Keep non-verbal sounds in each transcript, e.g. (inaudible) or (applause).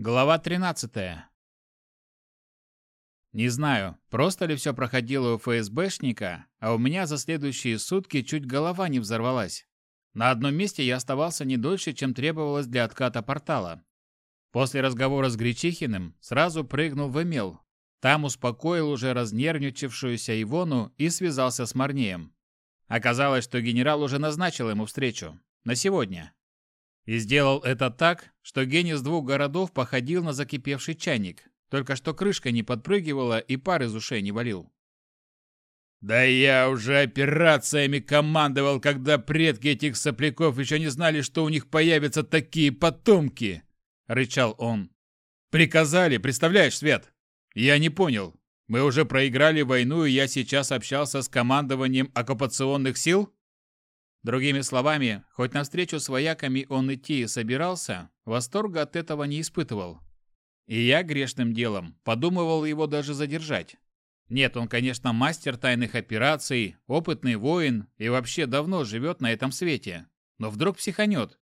Глава 13. Не знаю, просто ли все проходило у ФСБшника, а у меня за следующие сутки чуть голова не взорвалась. На одном месте я оставался не дольше, чем требовалось для отката портала. После разговора с Гречихиным сразу прыгнул в Эмил. Там успокоил уже разнервничавшуюся Ивону и связался с Марнеем. Оказалось, что генерал уже назначил ему встречу. На сегодня. И сделал это так, что гений с двух городов походил на закипевший чайник, только что крышка не подпрыгивала и пар из ушей не валил. «Да я уже операциями командовал, когда предки этих сопляков еще не знали, что у них появятся такие потомки!» — рычал он. «Приказали, представляешь, Свет? Я не понял. Мы уже проиграли войну, и я сейчас общался с командованием оккупационных сил?» Другими словами, хоть навстречу с вояками он идти и собирался, восторга от этого не испытывал. И я грешным делом подумывал его даже задержать. Нет, он, конечно, мастер тайных операций, опытный воин и вообще давно живет на этом свете. Но вдруг психанет.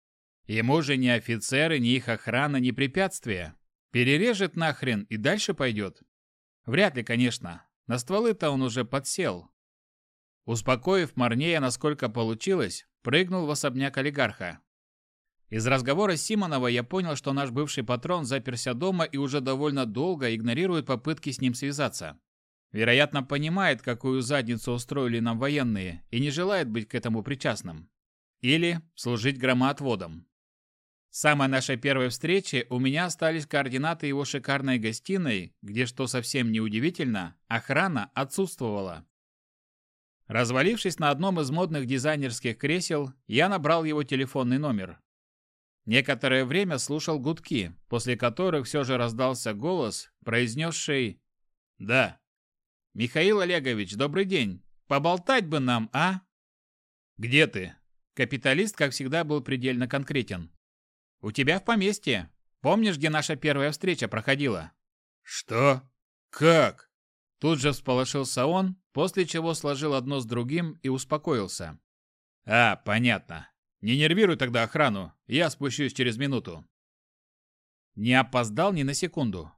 Ему же ни офицеры, ни их охрана, ни препятствия. Перережет нахрен и дальше пойдет. Вряд ли, конечно. На стволы-то он уже подсел. Успокоив Марнея, насколько получилось, прыгнул в особняк олигарха. Из разговора Симонова я понял, что наш бывший патрон заперся дома и уже довольно долго игнорирует попытки с ним связаться. Вероятно, понимает, какую задницу устроили нам военные, и не желает быть к этому причастным. Или служить громоотводом. С самой нашей первой встречи у меня остались координаты его шикарной гостиной, где, что совсем неудивительно, охрана отсутствовала. Развалившись на одном из модных дизайнерских кресел, я набрал его телефонный номер. Некоторое время слушал гудки, после которых все же раздался голос, произнесший «Да». «Михаил Олегович, добрый день. Поболтать бы нам, а?» «Где ты?» Капиталист, как всегда, был предельно конкретен. «У тебя в поместье. Помнишь, где наша первая встреча проходила?» «Что? Как?» Тут же всполошился он, после чего сложил одно с другим и успокоился. «А, понятно. Не нервируй тогда охрану, я спущусь через минуту». Не опоздал ни на секунду.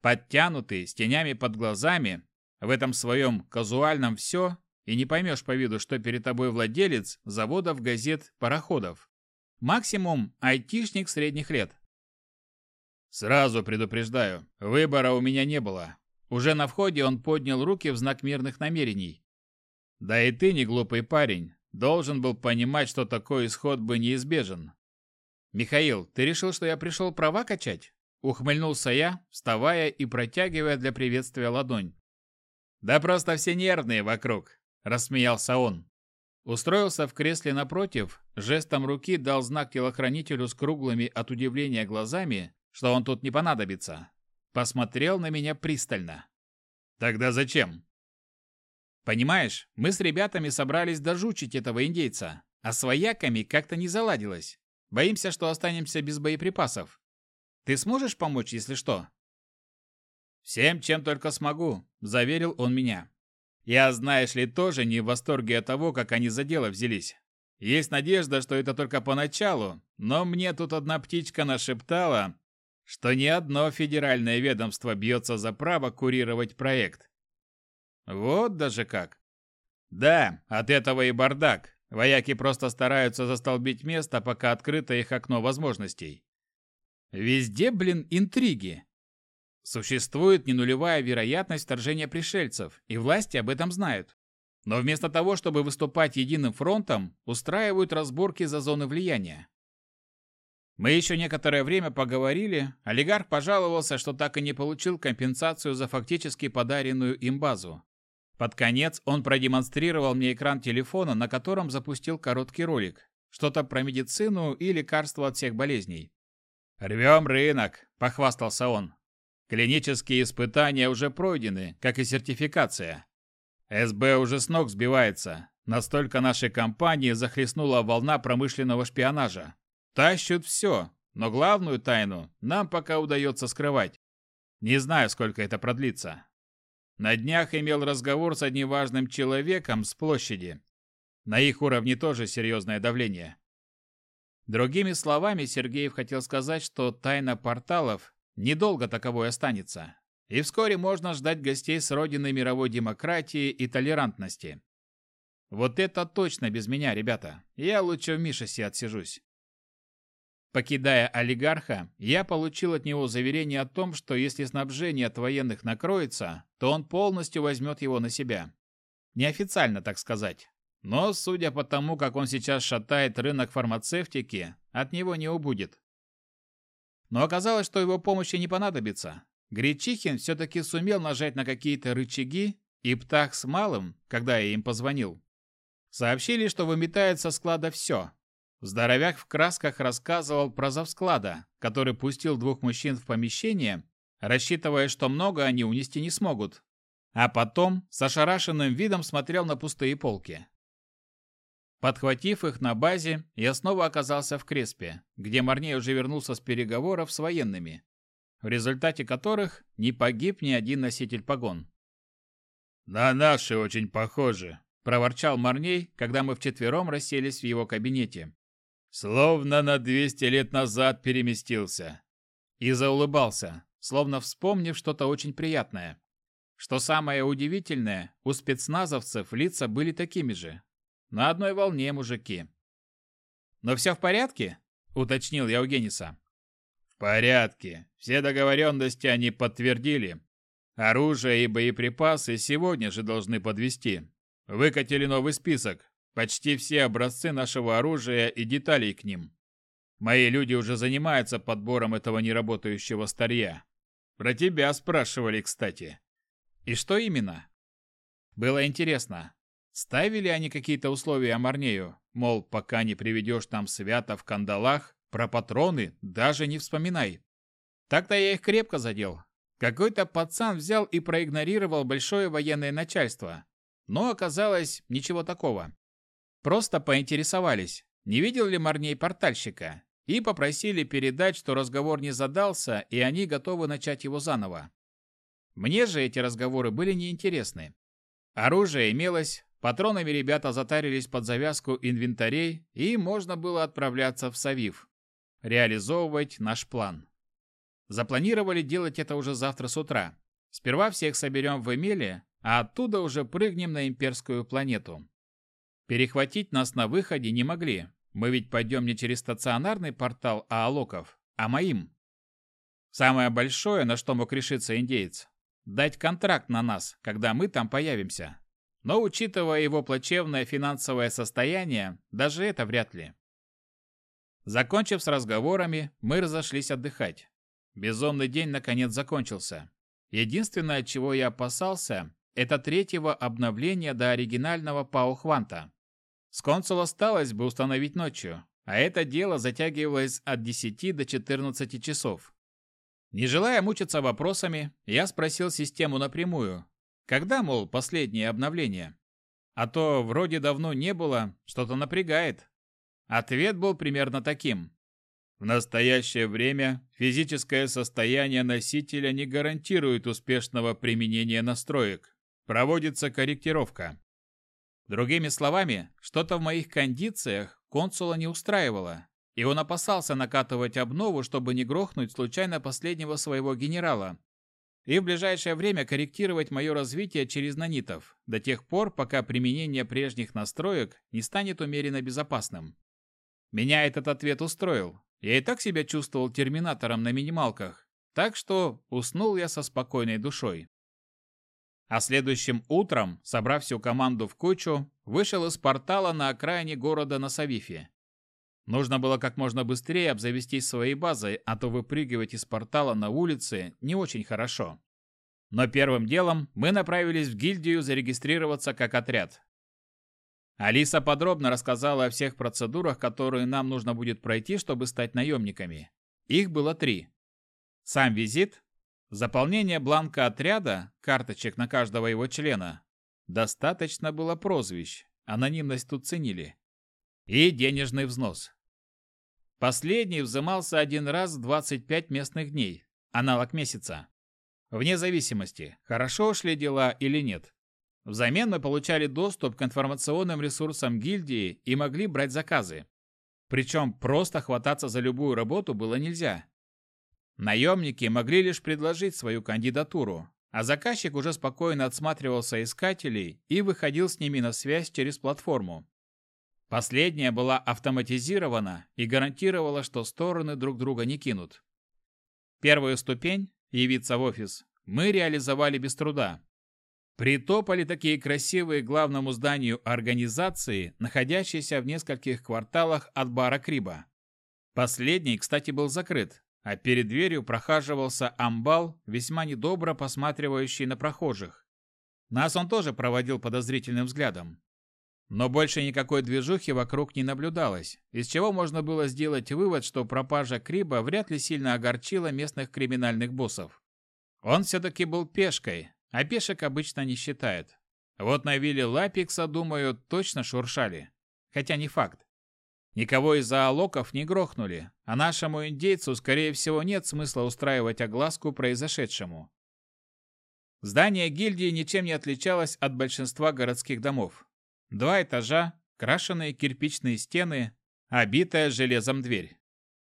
Подтянутый, с тенями под глазами, в этом своем казуальном все, и не поймешь по виду, что перед тобой владелец заводов, газет, пароходов. Максимум айтишник средних лет. Сразу предупреждаю, выбора у меня не было. Уже на входе он поднял руки в знак мирных намерений. Да и ты не глупый парень, должен был понимать, что такой исход бы неизбежен. Михаил, ты решил, что я пришел права качать? Ухмыльнулся я, вставая и протягивая для приветствия ладонь. Да просто все нервные вокруг, рассмеялся он. Устроился в кресле напротив, жестом руки дал знак телохранителю с круглыми от удивления глазами, что он тут не понадобится. Посмотрел на меня пристально. «Тогда зачем?» «Понимаешь, мы с ребятами собрались дожучить этого индейца, а с вояками как-то не заладилось. Боимся, что останемся без боеприпасов. Ты сможешь помочь, если что?» «Всем, чем только смогу», – заверил он меня. «Я, знаешь ли, тоже не в восторге от того, как они за дело взялись. Есть надежда, что это только поначалу, но мне тут одна птичка нашептала, что ни одно федеральное ведомство бьется за право курировать проект. Вот даже как. Да, от этого и бардак. Вояки просто стараются застолбить место, пока открыто их окно возможностей. Везде, блин, интриги. Существует ненулевая вероятность вторжения пришельцев, и власти об этом знают. Но вместо того, чтобы выступать единым фронтом, устраивают разборки за зоны влияния. Мы еще некоторое время поговорили, олигарх пожаловался, что так и не получил компенсацию за фактически подаренную им базу. Под конец он продемонстрировал мне экран телефона, на котором запустил короткий ролик. Что-то про медицину и лекарства от всех болезней. «Рвем рынок», – похвастался он. «Клинические испытания уже пройдены, как и сертификация. СБ уже с ног сбивается. Настолько нашей компании захлестнула волна промышленного шпионажа. Тащут все, но главную тайну нам пока удается скрывать. Не знаю, сколько это продлится. На днях имел разговор с одним важным человеком с площади. На их уровне тоже серьезное давление. Другими словами, Сергеев хотел сказать, что тайна порталов Недолго таковой останется. И вскоре можно ждать гостей с родины мировой демократии и толерантности. Вот это точно без меня, ребята. Я лучше в Мишесе отсижусь. Покидая олигарха, я получил от него заверение о том, что если снабжение от военных накроется, то он полностью возьмет его на себя. Неофициально, так сказать. Но, судя по тому, как он сейчас шатает рынок фармацевтики, от него не убудет. Но оказалось, что его помощи не понадобится. Гречихин все-таки сумел нажать на какие-то рычаги, и Птах с Малым, когда я им позвонил, сообщили, что выметает со склада все, Здоровяк в красках рассказывал про завсклада, который пустил двух мужчин в помещение, рассчитывая, что много они унести не смогут. А потом с ошарашенным видом смотрел на пустые полки. Подхватив их на базе, я снова оказался в Креспе, где Марней уже вернулся с переговоров с военными, в результате которых не погиб ни один носитель погон. «На наши очень похожи», – проворчал Марней, когда мы вчетвером расселись в его кабинете. Словно на 200 лет назад переместился. И заулыбался, словно вспомнив что-то очень приятное. Что самое удивительное, у спецназовцев лица были такими же. На одной волне мужики. «Но все в порядке?» – уточнил я у Гениса. «В порядке. Все договоренности они подтвердили. Оружие и боеприпасы сегодня же должны подвести. Выкатили новый список. Почти все образцы нашего оружия и деталей к ним. Мои люди уже занимаются подбором этого неработающего старья. Про тебя спрашивали, кстати. И что именно? Было интересно. Ставили они какие-то условия Марнею, мол, пока не приведешь там свято в кандалах, про патроны даже не вспоминай. Так-то я их крепко задел. Какой-то пацан взял и проигнорировал большое военное начальство. Но оказалось ничего такого. Просто поинтересовались, не видел ли Марней портальщика, и попросили передать, что разговор не задался, и они готовы начать его заново. Мне же эти разговоры были неинтересны. Оружие имелось, патронами ребята затарились под завязку инвентарей, и можно было отправляться в Савив, реализовывать наш план. Запланировали делать это уже завтра с утра. Сперва всех соберем в Эмеле, а оттуда уже прыгнем на имперскую планету. Перехватить нас на выходе не могли. Мы ведь пойдем не через стационарный портал Аалоков, а моим. Самое большое, на что мог решиться индеец – дать контракт на нас, когда мы там появимся. Но учитывая его плачевное финансовое состояние, даже это вряд ли. Закончив с разговорами, мы разошлись отдыхать. Безумный день наконец закончился. Единственное, чего я опасался, это третьего обновления до оригинального Паухванта. С консул осталось бы установить ночью, а это дело затягивалось от 10 до 14 часов. Не желая мучиться вопросами, я спросил систему напрямую. Когда, мол, последнее обновление? А то вроде давно не было, что-то напрягает. Ответ был примерно таким. В настоящее время физическое состояние носителя не гарантирует успешного применения настроек. Проводится корректировка. Другими словами, что-то в моих кондициях консула не устраивало, и он опасался накатывать обнову, чтобы не грохнуть случайно последнего своего генерала, и в ближайшее время корректировать мое развитие через нанитов, до тех пор, пока применение прежних настроек не станет умеренно безопасным. Меня этот ответ устроил. Я и так себя чувствовал терминатором на минималках, так что уснул я со спокойной душой. А следующим утром, собрав всю команду в кучу, вышел из портала на окраине города на Савифе. Нужно было как можно быстрее обзавестись своей базой, а то выпрыгивать из портала на улице не очень хорошо. Но первым делом мы направились в гильдию зарегистрироваться как отряд. Алиса подробно рассказала о всех процедурах, которые нам нужно будет пройти, чтобы стать наемниками. Их было три. Сам визит, Заполнение бланка отряда, карточек на каждого его члена, достаточно было прозвищ, анонимность тут ценили, и денежный взнос. Последний взимался один раз в 25 местных дней, аналог месяца. Вне зависимости, хорошо шли дела или нет. Взамен мы получали доступ к информационным ресурсам гильдии и могли брать заказы. Причем просто хвататься за любую работу было нельзя. Наемники могли лишь предложить свою кандидатуру, а заказчик уже спокойно отсматривался искателей и выходил с ними на связь через платформу. Последняя была автоматизирована и гарантировала, что стороны друг друга не кинут. Первую ступень – явиться в офис – мы реализовали без труда. Притопали такие красивые главному зданию организации, находящейся в нескольких кварталах от бара Криба. Последний, кстати, был закрыт, а перед дверью прохаживался амбал, весьма недобро посматривающий на прохожих. Нас он тоже проводил подозрительным взглядом. Но больше никакой движухи вокруг не наблюдалось, из чего можно было сделать вывод, что пропажа Криба вряд ли сильно огорчила местных криминальных боссов. Он все-таки был пешкой, а пешек обычно не считает. Вот на вилле Лапикса, думаю, точно шуршали. Хотя не факт. Никого из зоолоков не грохнули, а нашему индейцу, скорее всего, нет смысла устраивать огласку произошедшему. Здание гильдии ничем не отличалось от большинства городских домов. Два этажа, крашеные кирпичные стены, обитая железом дверь.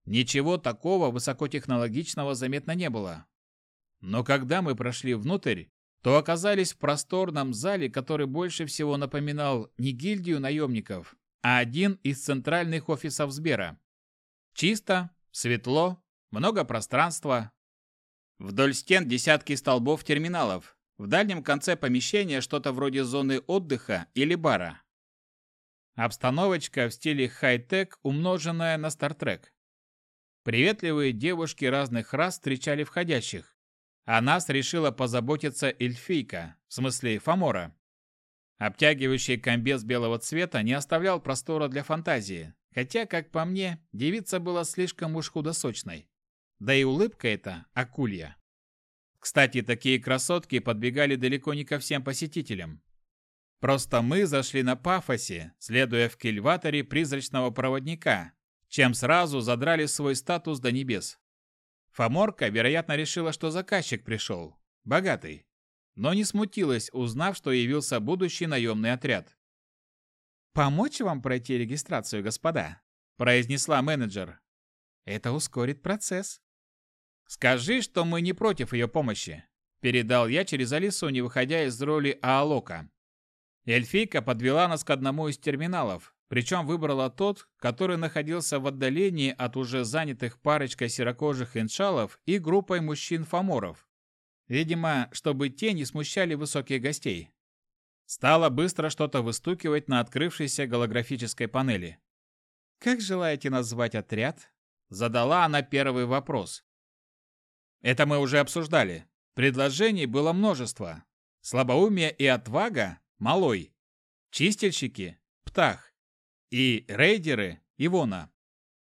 Ничего такого высокотехнологичного заметно не было. Но когда мы прошли внутрь, то оказались в просторном зале, который больше всего напоминал не гильдию наемников, а один из центральных офисов Сбера. Чисто, светло, много пространства. Вдоль стен десятки столбов терминалов. В дальнем конце помещения что-то вроде зоны отдыха или бара. Обстановочка в стиле хай-тек, умноженная на стартрек. Приветливые девушки разных рас встречали входящих. О нас решила позаботиться эльфийка, в смысле Фомора. Обтягивающий комбез белого цвета не оставлял простора для фантазии, хотя, как по мне, девица была слишком уж худосочной. Да и улыбка эта акулья. Кстати, такие красотки подбегали далеко не ко всем посетителям. Просто мы зашли на пафосе, следуя в кильваторе призрачного проводника, чем сразу задрали свой статус до небес. Фоморка, вероятно, решила, что заказчик пришел. Богатый но не смутилась, узнав, что явился будущий наемный отряд. «Помочь вам пройти регистрацию, господа?» – произнесла менеджер. «Это ускорит процесс». «Скажи, что мы не против ее помощи», – передал я через Алису, не выходя из роли Аалока. Эльфийка подвела нас к одному из терминалов, причем выбрала тот, который находился в отдалении от уже занятых парочкой серокожих иншалов и группой мужчин-фаморов. Видимо, чтобы те не смущали высоких гостей. Стало быстро что-то выстукивать на открывшейся голографической панели. «Как желаете назвать отряд?» Задала она первый вопрос. Это мы уже обсуждали. Предложений было множество. Слабоумие и отвага – малой. Чистильщики – птах. И рейдеры – Ивона.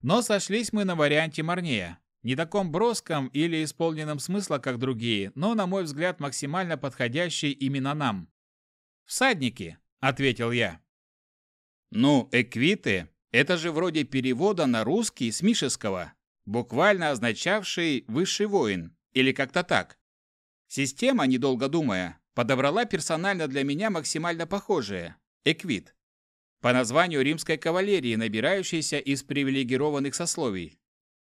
Но сошлись мы на варианте Марнея. Не таком броском или исполненном смысла, как другие, но, на мой взгляд, максимально подходящий именно нам. «Всадники», — ответил я. «Ну, эквиты — это же вроде перевода на русский с мишеского, буквально означавший «высший воин» или как-то так. Система, недолго думая, подобрала персонально для меня максимально похожее – эквит. По названию римской кавалерии, набирающейся из привилегированных сословий,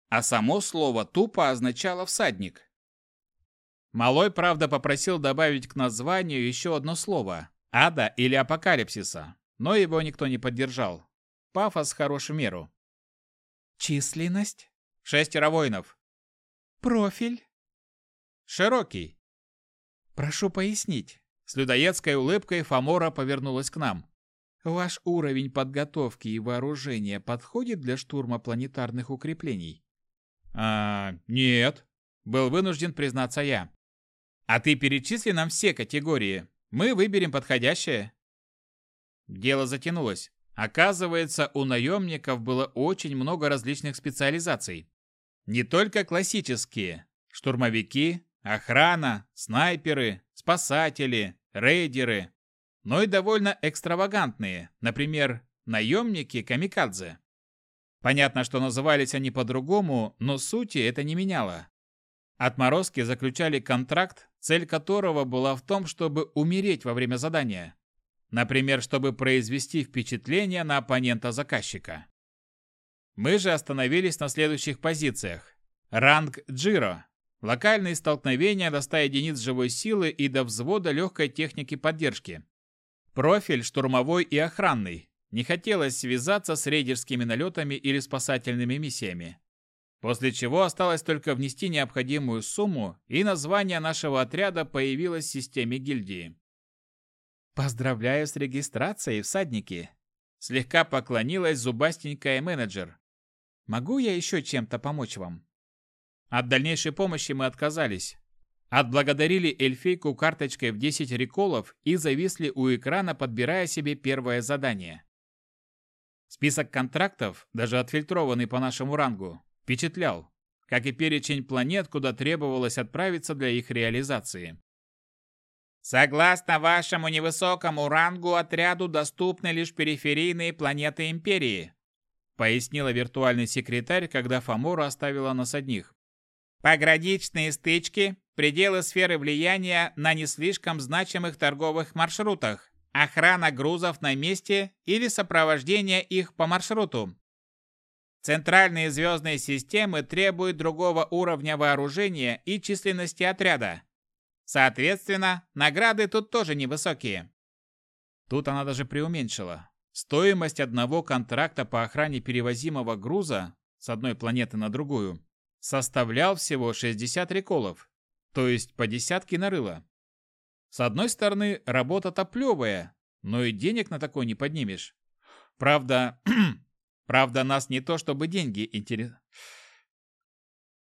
а само слово тупо означало «всадник». Малой, правда, попросил добавить к названию еще одно слово – «ада» или «апокалипсиса», но его никто не поддержал. Пафос хорош в меру. Численность? Шестеро воинов. Профиль? Широкий. Прошу пояснить. С людоедской улыбкой Фомора повернулась к нам. Ваш уровень подготовки и вооружения подходит для штурма планетарных укреплений? «А, нет», — был вынужден признаться я. «А ты перечисли нам все категории. Мы выберем подходящее». Дело затянулось. Оказывается, у наемников было очень много различных специализаций. Не только классические – штурмовики, охрана, снайперы, спасатели, рейдеры, но и довольно экстравагантные, например, наемники-камикадзе. Понятно, что назывались они по-другому, но сути это не меняло. Отморозки заключали контракт, цель которого была в том, чтобы умереть во время задания. Например, чтобы произвести впечатление на оппонента заказчика. Мы же остановились на следующих позициях. Ранг Джиро. Локальные столкновения до 100 единиц живой силы и до взвода легкой техники поддержки. Профиль штурмовой и охранный. Не хотелось связаться с рейдерскими налетами или спасательными миссиями. После чего осталось только внести необходимую сумму, и название нашего отряда появилось в системе гильдии. «Поздравляю с регистрацией, всадники!» Слегка поклонилась зубастенькая менеджер. «Могу я еще чем-то помочь вам?» От дальнейшей помощи мы отказались. Отблагодарили эльфейку карточкой в 10 реколов и зависли у экрана, подбирая себе первое задание. Список контрактов, даже отфильтрованный по нашему рангу, впечатлял, как и перечень планет, куда требовалось отправиться для их реализации. Согласно вашему невысокому рангу, отряду доступны лишь периферийные планеты Империи, пояснила виртуальный секретарь, когда Фамора оставила нас одних. Пограничные стычки, пределы сферы влияния на не слишком значимых торговых маршрутах, охрана грузов на месте или сопровождение их по маршруту. Центральные звездные системы требуют другого уровня вооружения и численности отряда. Соответственно, награды тут тоже невысокие. Тут она даже преуменьшила. Стоимость одного контракта по охране перевозимого груза с одной планеты на другую составлял всего 60 реколов, то есть по десятке нарыло. С одной стороны, работа-то плевая, но и денег на такой не поднимешь. Правда, (clears throat) правда, нас не то чтобы деньги интересуют.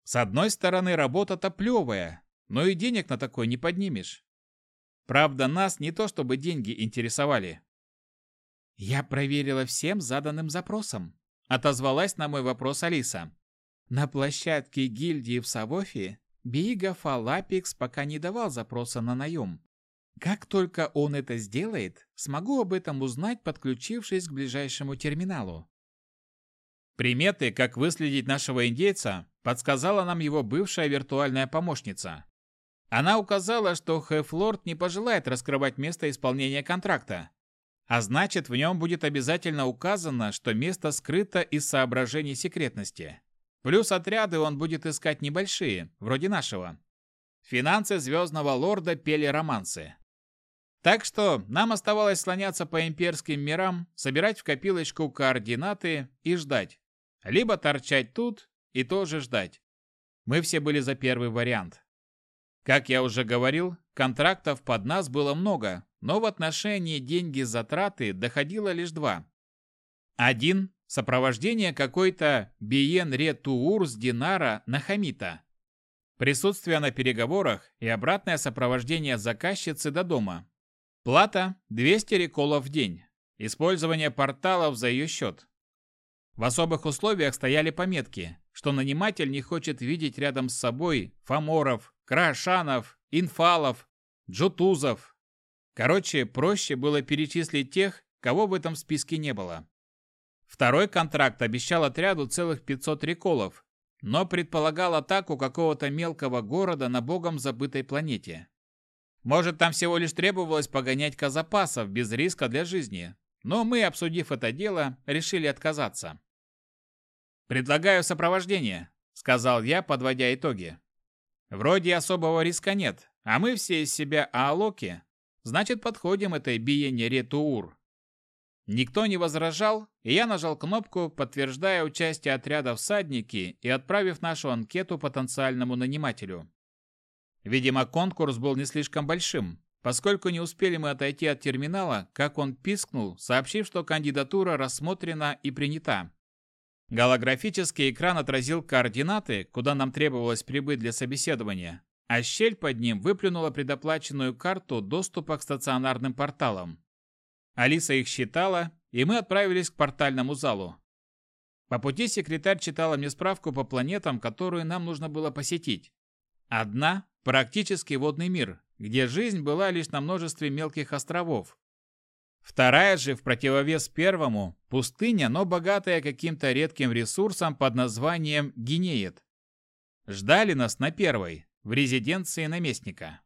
С одной стороны, работа-то плевая, но и денег на такой не поднимешь. Правда, нас не то чтобы деньги интересовали. Я проверила всем заданным запросом. Отозвалась на мой вопрос Алиса. На площадке гильдии в Савофе Бига Лапикс пока не давал запроса на наем. Как только он это сделает, смогу об этом узнать, подключившись к ближайшему терминалу. Приметы, как выследить нашего индейца, подсказала нам его бывшая виртуальная помощница. Она указала, что Хефлорд не пожелает раскрывать место исполнения контракта, а значит, в нем будет обязательно указано, что место скрыто из соображений секретности. Плюс отряды он будет искать небольшие, вроде нашего. Финансы Звездного Лорда пели романсы. Так что нам оставалось слоняться по имперским мирам, собирать в копилочку координаты и ждать. Либо торчать тут и тоже ждать. Мы все были за первый вариант. Как я уже говорил, контрактов под нас было много, но в отношении деньги-затраты доходило лишь два. Один Сопровождение какой-то Биен Ретуур с Динара на Хамита. Присутствие на переговорах и обратное сопровождение заказчицы до дома. Плата – 200 реколов в день. Использование порталов за ее счет. В особых условиях стояли пометки, что наниматель не хочет видеть рядом с собой фаморов, крашанов, инфалов, джутузов. Короче, проще было перечислить тех, кого в этом списке не было. Второй контракт обещал отряду целых 500 реколов, но предполагал атаку какого-то мелкого города на богом забытой планете. Может, там всего лишь требовалось погонять казапасов без риска для жизни, но мы, обсудив это дело, решили отказаться. «Предлагаю сопровождение», — сказал я, подводя итоги. «Вроде особого риска нет, а мы все из себя аалоки, значит, подходим этой биене ретуур. Никто не возражал, и я нажал кнопку, подтверждая участие отряда всадники и отправив нашу анкету потенциальному нанимателю. Видимо, конкурс был не слишком большим, поскольку не успели мы отойти от терминала, как он пискнул, сообщив, что кандидатура рассмотрена и принята. Голографический экран отразил координаты, куда нам требовалось прибыть для собеседования, а щель под ним выплюнула предоплаченную карту доступа к стационарным порталам. Алиса их считала, и мы отправились к портальному залу. По пути секретарь читала мне справку по планетам, которую нам нужно было посетить. Одна – практически водный мир, где жизнь была лишь на множестве мелких островов. Вторая же, в противовес первому, пустыня, но богатая каким-то редким ресурсом под названием Гинеет. Ждали нас на первой, в резиденции наместника.